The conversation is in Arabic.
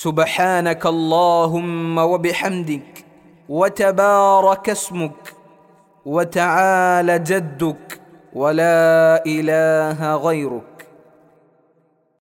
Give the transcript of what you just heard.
سبحانك اللهم وبحمدك وتبارك اسمك وتعالى جدك ولا إله غيرك.